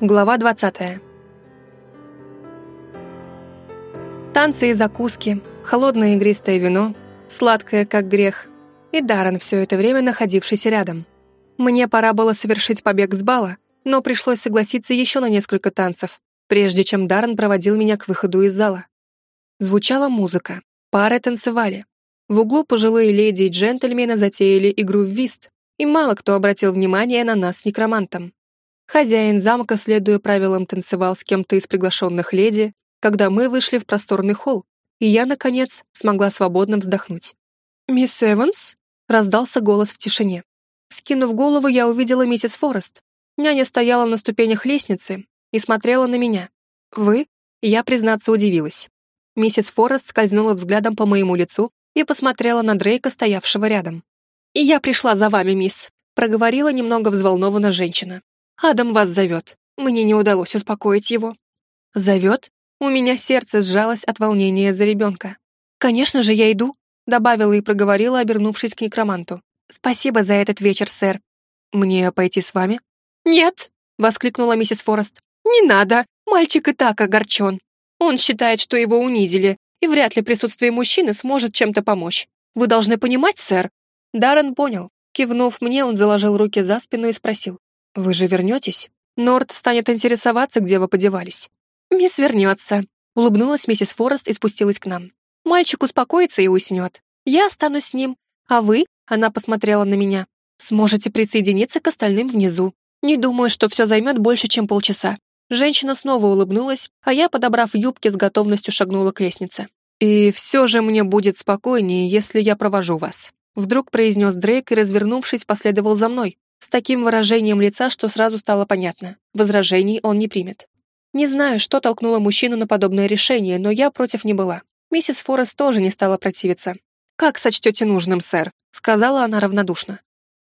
Глава 20. Танцы и закуски, холодное игристое вино, сладкое как грех, и Даррен все это время находившийся рядом. Мне пора было совершить побег с бала, но пришлось согласиться еще на несколько танцев, прежде чем Даррен проводил меня к выходу из зала. Звучала музыка, пары танцевали. В углу пожилые леди и джентльмены затеяли игру в вист, и мало кто обратил внимание на нас с некромантом. Хозяин замка, следуя правилам, танцевал с кем-то из приглашенных леди, когда мы вышли в просторный холл, и я, наконец, смогла свободно вздохнуть. «Мисс Эванс?» — раздался голос в тишине. Скинув голову, я увидела миссис Форест. Няня стояла на ступенях лестницы и смотрела на меня. «Вы?» Я, признаться, удивилась. Миссис Форест скользнула взглядом по моему лицу и посмотрела на Дрейка, стоявшего рядом. «И я пришла за вами, мисс», — проговорила немного взволнованно женщина. Адам вас зовет. Мне не удалось успокоить его. Зовет? У меня сердце сжалось от волнения за ребенка. Конечно же, я иду, добавила и проговорила, обернувшись к некроманту. Спасибо за этот вечер, сэр. Мне пойти с вами? Нет, воскликнула миссис Форест. Не надо, мальчик и так огорчен. Он считает, что его унизили, и вряд ли присутствие мужчины сможет чем-то помочь. Вы должны понимать, сэр. Даррен понял. Кивнув мне, он заложил руки за спину и спросил. «Вы же вернетесь? Норд станет интересоваться, где вы подевались». «Мисс вернется», — улыбнулась миссис Форест и спустилась к нам. «Мальчик успокоится и уснет. Я останусь с ним. А вы, — она посмотрела на меня, — сможете присоединиться к остальным внизу. Не думаю, что все займет больше, чем полчаса». Женщина снова улыбнулась, а я, подобрав юбки, с готовностью шагнула к лестнице. «И все же мне будет спокойнее, если я провожу вас», вдруг произнес Дрейк и, развернувшись, последовал за мной, с таким выражением лица, что сразу стало понятно. Возражений он не примет. Не знаю, что толкнуло мужчину на подобное решение, но я против не была. Миссис Форест тоже не стала противиться. «Как сочтете нужным, сэр?» — сказала она равнодушно.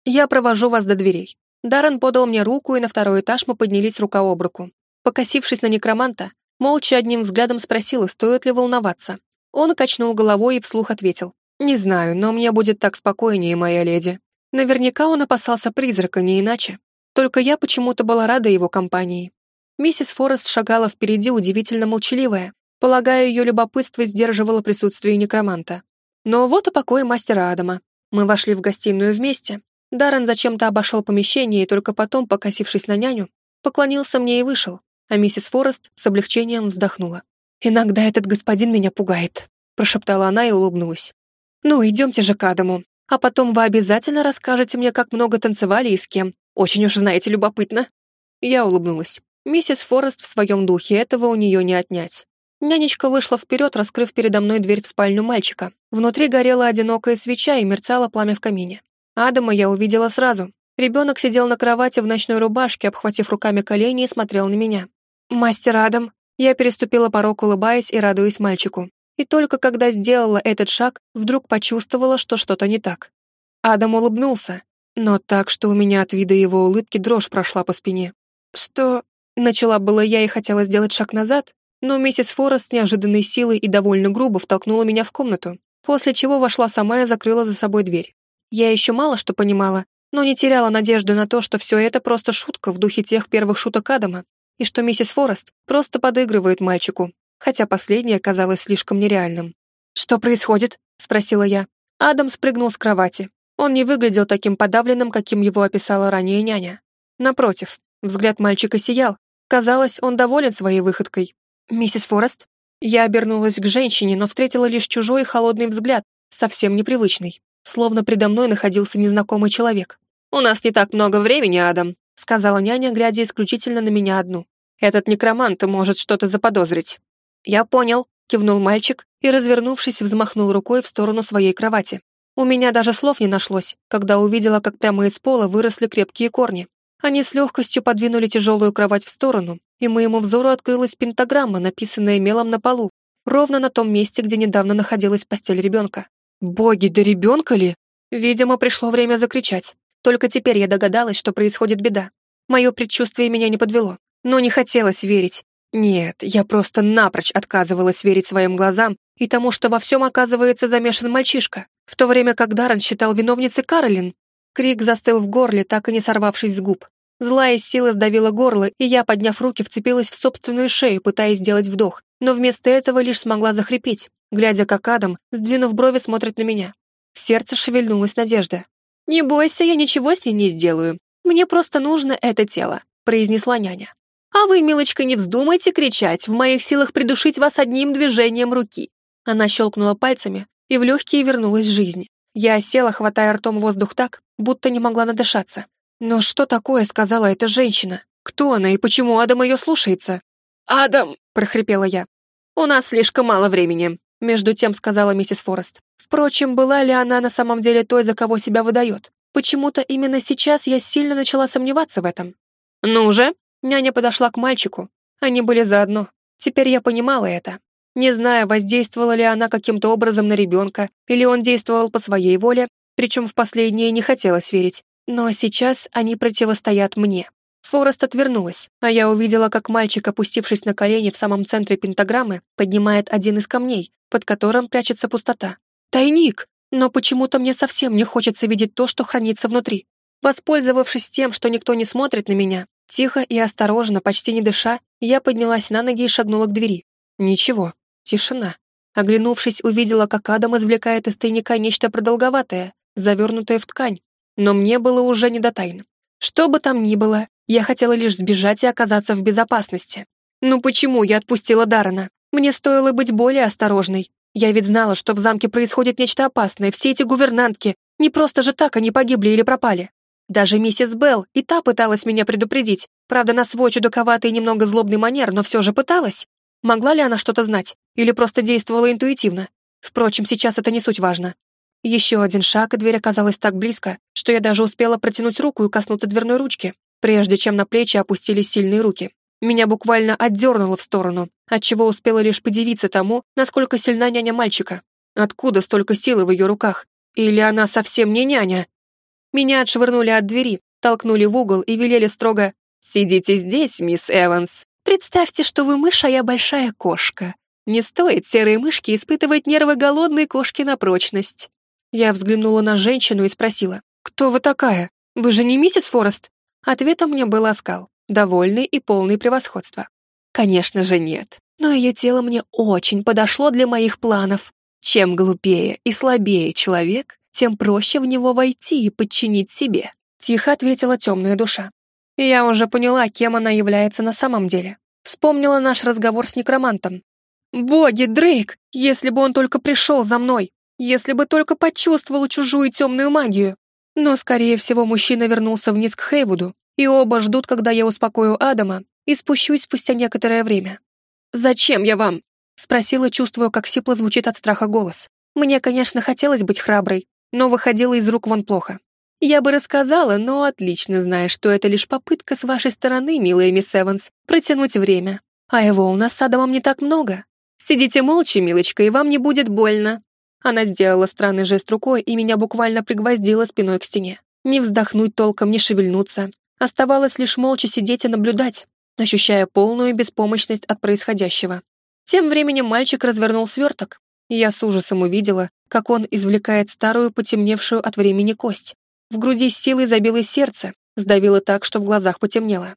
«Я провожу вас до дверей». Даррен подал мне руку, и на второй этаж мы поднялись рука об руку. Покосившись на некроманта, молча одним взглядом спросила, стоит ли волноваться. Он качнул головой и вслух ответил. «Не знаю, но мне будет так спокойнее, моя леди». Наверняка он опасался призрака, не иначе. Только я почему-то была рада его компании. Миссис Форест шагала впереди удивительно молчаливая. Полагаю, ее любопытство сдерживало присутствие некроманта. Но вот и покой мастера Адама. Мы вошли в гостиную вместе. Даррен зачем-то обошел помещение и только потом, покосившись на няню, поклонился мне и вышел, а миссис Форест с облегчением вздохнула. «Иногда этот господин меня пугает», — прошептала она и улыбнулась. «Ну, идемте же к Адаму. А потом вы обязательно расскажете мне, как много танцевали и с кем. Очень уж, знаете, любопытно». Я улыбнулась. Миссис Форест в своем духе, этого у нее не отнять. Нянечка вышла вперед, раскрыв передо мной дверь в спальню мальчика. Внутри горела одинокая свеча и мерцало пламя в камине. Адама я увидела сразу. Ребенок сидел на кровати в ночной рубашке, обхватив руками колени и смотрел на меня. «Мастер Адам!» Я переступила порог, улыбаясь и радуясь мальчику и только когда сделала этот шаг, вдруг почувствовала, что что-то не так. Адам улыбнулся, но так, что у меня от вида его улыбки дрожь прошла по спине. Что... Начала было я и хотела сделать шаг назад, но миссис Форест с неожиданной силой и довольно грубо втолкнула меня в комнату, после чего вошла сама и закрыла за собой дверь. Я еще мало что понимала, но не теряла надежды на то, что все это просто шутка в духе тех первых шуток Адама, и что миссис Форест просто подыгрывает мальчику, хотя последнее казалось слишком нереальным. «Что происходит?» — спросила я. Адам спрыгнул с кровати. Он не выглядел таким подавленным, каким его описала ранее няня. Напротив, взгляд мальчика сиял. Казалось, он доволен своей выходкой. «Миссис Форест?» Я обернулась к женщине, но встретила лишь чужой холодный взгляд, совсем непривычный, словно предо мной находился незнакомый человек. «У нас не так много времени, Адам», — сказала няня, глядя исключительно на меня одну. «Этот некромант может что-то заподозрить». «Я понял», — кивнул мальчик и, развернувшись, взмахнул рукой в сторону своей кровати. У меня даже слов не нашлось, когда увидела, как прямо из пола выросли крепкие корни. Они с легкостью подвинули тяжелую кровать в сторону, и моему взору открылась пентаграмма, написанная мелом на полу, ровно на том месте, где недавно находилась постель ребенка. «Боги, да ребенка ли?» Видимо, пришло время закричать. Только теперь я догадалась, что происходит беда. Мое предчувствие меня не подвело, но не хотелось верить, нет, я просто напрочь отказывалась верить своим глазам и тому, что во всем оказывается замешан мальчишка, в то время как Даррен считал виновницей Каролин. Крик застыл в горле, так и не сорвавшись с губ. Злая сила сдавила горло, и я, подняв руки, вцепилась в собственную шею, пытаясь сделать вдох, но вместо этого лишь смогла захрипеть, глядя, как Адам, сдвинув брови, смотрит на меня. В сердце шевельнулась надежда. «Не бойся, я ничего с ней не сделаю. Мне просто нужно это тело», — произнесла няня. «А вы, милочка, не вздумайте кричать, в моих силах придушить вас одним движением руки». Она щелкнула пальцами, и в легкие вернулась жизнь. Я села, хватая ртом воздух так, будто не могла надышаться. Но что такое сказала эта женщина? Кто она и почему Адам ее слушается? «Адам!» — прохрипела я. «У нас слишком мало времени», — между тем сказала миссис Форест. Впрочем, была ли она на самом деле той, за кого себя выдает? Почему-то именно сейчас я сильно начала сомневаться в этом. «Ну же!» — няня подошла к мальчику. Они были заодно. Теперь я понимала это. Не знаю, воздействовала ли она каким-то образом на ребенка, или он действовал по своей воле, причем в последнее не хотелось верить. Но сейчас они противостоят мне. Форест отвернулась, а я увидела, как мальчик, опустившись на колени в самом центре пентаграммы, поднимает один из камней, под которым прячется пустота. Тайник! Но почему-то мне совсем не хочется видеть то, что хранится внутри. Воспользовавшись тем, что никто не смотрит на меня, тихо и осторожно, почти не дыша, я поднялась на ноги и шагнула к двери. Ничего. Тишина. Оглянувшись, увидела, как Адам извлекает из тайника нечто продолговатое, завернутое в ткань, но мне было уже не до тайн. Что бы там ни было, я хотела лишь сбежать и оказаться в безопасности. Ну почему я отпустила Дарана? Мне стоило быть более осторожной. Я ведь знала, что в замке происходит нечто опасное, все эти гувернантки. Не просто же так они погибли или пропали. Даже миссис Белл и та пыталась меня предупредить. Правда, на свой чудаковатый и немного злобный манер, но все же пыталась. Могла ли она что-то знать? Или просто действовала интуитивно? Впрочем, сейчас это не суть важно. Еще один шаг, и дверь оказалась так близко, что я даже успела протянуть руку и коснуться дверной ручки, прежде чем на плечи опустились сильные руки. Меня буквально отдернуло в сторону, отчего успела лишь подивиться тому, насколько сильна няня мальчика. Откуда столько силы в ее руках? Или она совсем не няня? Меня отшвырнули от двери, толкнули в угол и велели строго «Сидите здесь, мисс Эванс». Представьте, что вы мышь, а я большая кошка. Не стоит серые мышки испытывать нервы голодной кошки на прочность. Я взглянула на женщину и спросила, «Кто вы такая? Вы же не миссис Форест?» Ответом мне был оскал, довольный и полный превосходства. Конечно же нет, но ее тело мне очень подошло для моих планов. Чем глупее и слабее человек, тем проще в него войти и подчинить себе. Тихо ответила темная душа. Я уже поняла, кем она является на самом деле. Вспомнила наш разговор с некромантом. «Боги, Дрейк! Если бы он только пришел за мной! Если бы только почувствовал чужую темную магию!» Но, скорее всего, мужчина вернулся вниз к Хейвуду, и оба ждут, когда я успокою Адама и спущусь спустя некоторое время. «Зачем я вам?» — спросила, чувствуя, как сипло звучит от страха голос. Мне, конечно, хотелось быть храброй, но выходило из рук вон плохо. Я бы рассказала, но отлично зная, что это лишь попытка с вашей стороны, милая мисс Эванс, протянуть время. А его у нас с Адамом не так много. Сидите молча, милочка, и вам не будет больно». Она сделала странный жест рукой и меня буквально пригвоздила спиной к стене. Не вздохнуть толком, не шевельнуться. Оставалось лишь молча сидеть и наблюдать, ощущая полную беспомощность от происходящего. Тем временем мальчик развернул сверток, и я с ужасом увидела, как он извлекает старую потемневшую от времени кость. В груди с силой забилось сердце, сдавило так, что в глазах потемнело.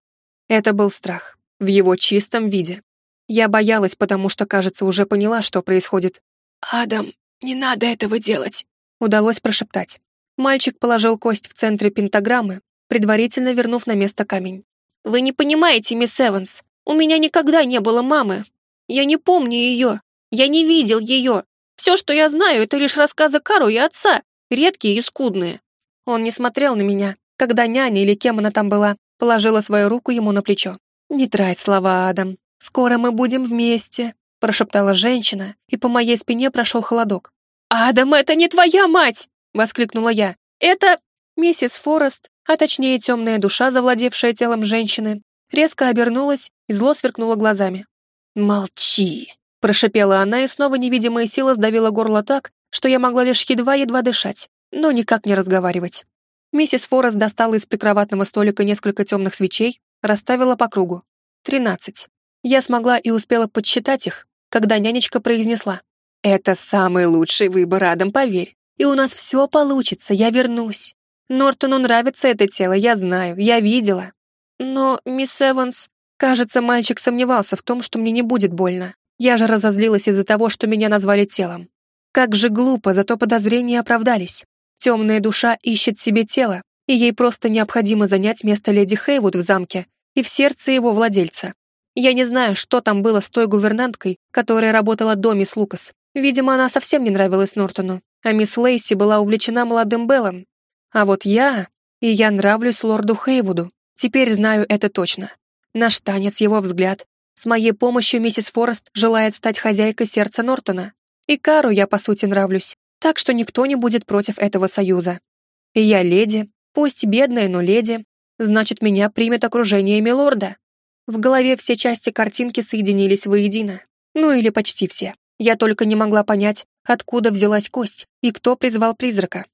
Это был страх, в его чистом виде. Я боялась, потому что, кажется, уже поняла, что происходит. «Адам, не надо этого делать», — удалось прошептать. Мальчик положил кость в центре пентаграммы, предварительно вернув на место камень. «Вы не понимаете, мисс Эванс, у меня никогда не было мамы. Я не помню ее, я не видел ее. Все, что я знаю, это лишь рассказы Кару и отца, редкие и скудные. Он не смотрел на меня, когда няня или кем она там была, положила свою руку ему на плечо. «Не трать слова, Адам. Скоро мы будем вместе», прошептала женщина, и по моей спине прошел холодок. «Адам, это не твоя мать!» — воскликнула я. «Это...» Миссис Форест, а точнее темная душа, завладевшая телом женщины, резко обернулась и зло сверкнула глазами. «Молчи!» — прошипела она, и снова невидимая сила сдавила горло так, что я могла лишь едва-едва дышать но никак не разговаривать. Миссис Форест достала из прикроватного столика несколько темных свечей, расставила по кругу. Тринадцать. Я смогла и успела подсчитать их, когда нянечка произнесла. «Это самый лучший выбор, Адам, поверь. И у нас все получится, я вернусь. Нортону нравится это тело, я знаю, я видела. Но, мисс Эванс... Кажется, мальчик сомневался в том, что мне не будет больно. Я же разозлилась из-за того, что меня назвали телом. Как же глупо, зато подозрения оправдались. Темная душа ищет себе тело, и ей просто необходимо занять место леди Хейвуд в замке и в сердце его владельца. Я не знаю, что там было с той гувернанткой, которая работала до мисс Лукас. Видимо, она совсем не нравилась Нортону, а мисс Лейси была увлечена молодым Беллом. А вот я... И я нравлюсь лорду Хейвуду. Теперь знаю это точно. Наш танец, его взгляд. С моей помощью миссис Форест желает стать хозяйкой сердца Нортона. И Кару я, по сути, нравлюсь, так что никто не будет против этого союза. И я леди, пусть бедная, но леди, значит, меня примет окружение милорда. В голове все части картинки соединились воедино. Ну или почти все. Я только не могла понять, откуда взялась кость и кто призвал призрака.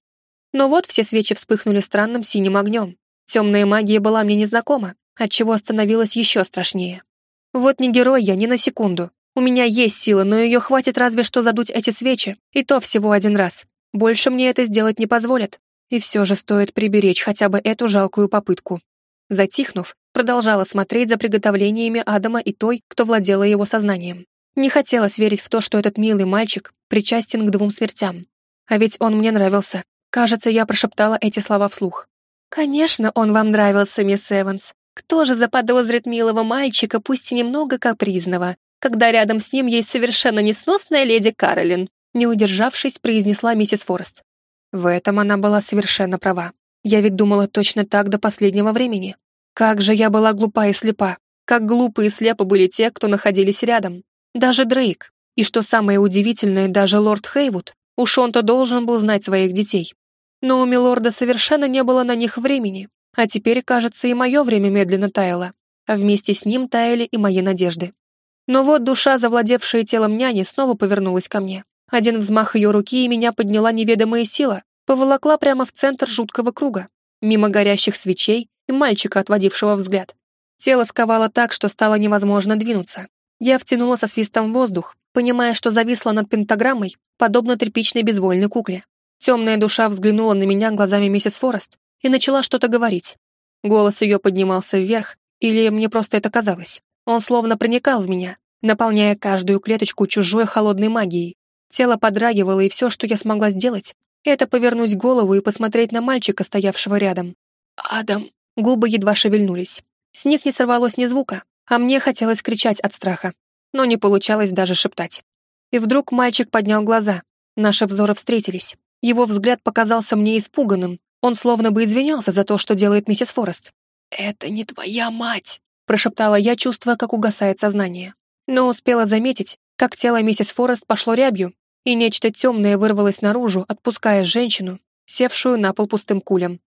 Но вот все свечи вспыхнули странным синим огнем. Темная магия была мне незнакома, отчего становилось еще страшнее. Вот не герой я ни на секунду. У меня есть сила, но ее хватит разве что задуть эти свечи, и то всего один раз. Больше мне это сделать не позволят. И все же стоит приберечь хотя бы эту жалкую попытку. Затихнув, продолжала смотреть за приготовлениями Адама и той, кто владела его сознанием. Не хотелось верить в то, что этот милый мальчик причастен к двум смертям. А ведь он мне нравился. Кажется, я прошептала эти слова вслух. «Конечно, он вам нравился, мисс Эванс. Кто же заподозрит милого мальчика, пусть и немного капризного, когда рядом с ним есть совершенно несносная леди Каролин?» Не удержавшись, произнесла миссис Форест. В этом она была совершенно права. Я ведь думала точно так до последнего времени. Как же я была глупа и слепа. Как глупы и слепы были те, кто находились рядом. Даже Дрейк. И что самое удивительное, даже лорд Хейвуд. Уж он-то должен был знать своих детей. Но у милорда совершенно не было на них времени, а теперь, кажется, и мое время медленно таяло, а вместе с ним таяли и мои надежды. Но вот душа, завладевшая телом няни, снова повернулась ко мне. Один взмах ее руки, и меня подняла неведомая сила, поволокла прямо в центр жуткого круга, мимо горящих свечей и мальчика, отводившего взгляд. Тело сковало так, что стало невозможно двинуться. Я втянула со свистом воздух, понимая, что зависла над пентаграммой, подобно тряпичной безвольной кукле. Темная душа взглянула на меня глазами миссис Форест и начала что-то говорить. Голос ее поднимался вверх, или мне просто это казалось. Он словно проникал в меня, наполняя каждую клеточку чужой холодной магией. Тело подрагивало, и все, что я смогла сделать, это повернуть голову и посмотреть на мальчика, стоявшего рядом. «Адам!» Губы едва шевельнулись. С них не сорвалось ни звука, а мне хотелось кричать от страха, но не получалось даже шептать. И вдруг мальчик поднял глаза. Наши взоры встретились. Его взгляд показался мне испуганным. Он словно бы извинялся за то, что делает миссис Форест. «Это не твоя мать!» прошептала я, чувствуя, как угасает сознание. Но успела заметить, как тело миссис Форест пошло рябью, и нечто темное вырвалось наружу, отпуская женщину, севшую на пол пустым кулем.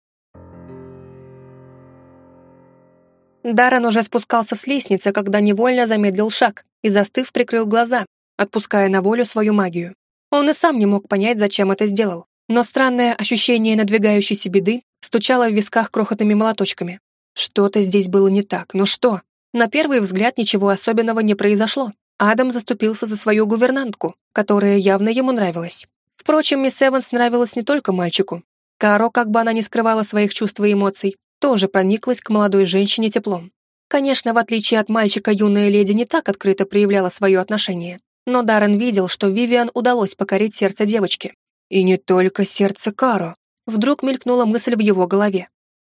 Даррен уже спускался с лестницы, когда невольно замедлил шаг и, застыв, прикрыл глаза, отпуская на волю свою магию. Он и сам не мог понять, зачем это сделал. Но странное ощущение надвигающейся беды стучало в висках крохотными молоточками. Что-то здесь было не так, но что? На первый взгляд ничего особенного не произошло. Адам заступился за свою гувернантку, которая явно ему нравилась. Впрочем, мисс Эванс нравилась не только мальчику. Каро, как бы она ни скрывала своих чувств и эмоций, тоже прониклась к молодой женщине теплом. Конечно, в отличие от мальчика, юная леди не так открыто проявляла свое отношение. Но Даррен видел, что Вивиан удалось покорить сердце девочки. И не только сердце Каро. Вдруг мелькнула мысль в его голове.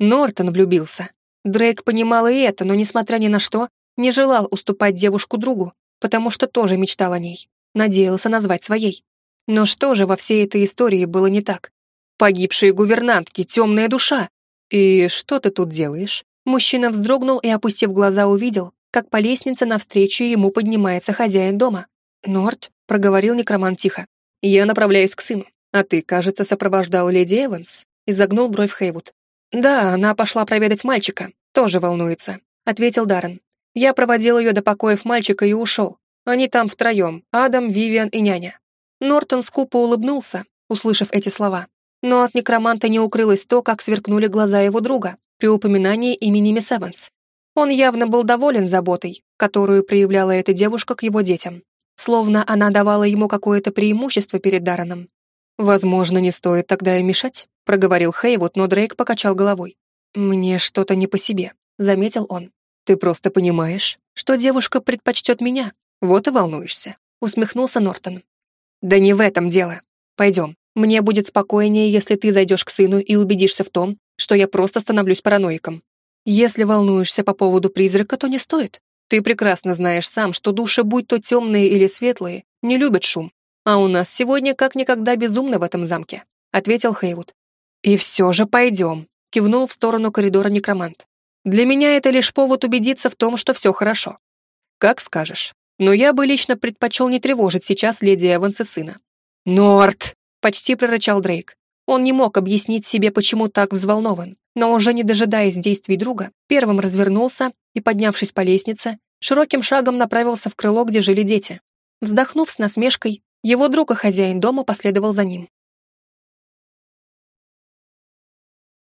Нортон влюбился. Дрейк понимал и это, но, несмотря ни на что, не желал уступать девушку другу, потому что тоже мечтал о ней. Надеялся назвать своей. Но что же во всей этой истории было не так? Погибшие гувернантки, темная душа. И что ты тут делаешь? Мужчина вздрогнул и, опустив глаза, увидел, как по лестнице навстречу ему поднимается хозяин дома. «Норт», — проговорил некроман тихо, — «я направляюсь к сыну, а ты, кажется, сопровождал леди Эванс», — изогнул бровь Хейвуд. «Да, она пошла проведать мальчика, тоже волнуется», — ответил Даррен. «Я проводил ее до покоев мальчика и ушел. Они там втроем, Адам, Вивиан и няня». Нортон скупо улыбнулся, услышав эти слова. Но от некроманта не укрылось то, как сверкнули глаза его друга при упоминании имени мисс Эванс. Он явно был доволен заботой, которую проявляла эта девушка к его детям словно она давала ему какое-то преимущество перед Дарреном. «Возможно, не стоит тогда и мешать», — проговорил Хейвуд, но Дрейк покачал головой. «Мне что-то не по себе. заметил он. «Ты просто понимаешь, что девушка предпочтет меня, вот и волнуешься», усмехнулся Нортон. «Да не в этом дело. Пойдем. Мне будет спокойнее, если ты зайдешь к сыну и убедишься в том, что я просто становлюсь параноиком. Если волнуешься по поводу призрака, то не стоит. Ты прекрасно знаешь сам, что души, будь то темные или светлые, не любят шум. А у нас сегодня как никогда безумно в этом замке», — ответил Хейвуд. «И все же пойдем», — кивнул в сторону коридора некромант. «Для меня это лишь повод убедиться в том, что все хорошо». «Как скажешь. Но я бы лично предпочел не тревожить сейчас леди Эванса сына». «Норт!» — почти прорычал Дрейк. Он не мог объяснить себе, почему так взволнован, но уже не дожидаясь действий друга, первым развернулся и, поднявшись по лестнице, широким шагом направился в крыло, где жили дети. Вздохнув с насмешкой, его друг и хозяин дома последовал за ним.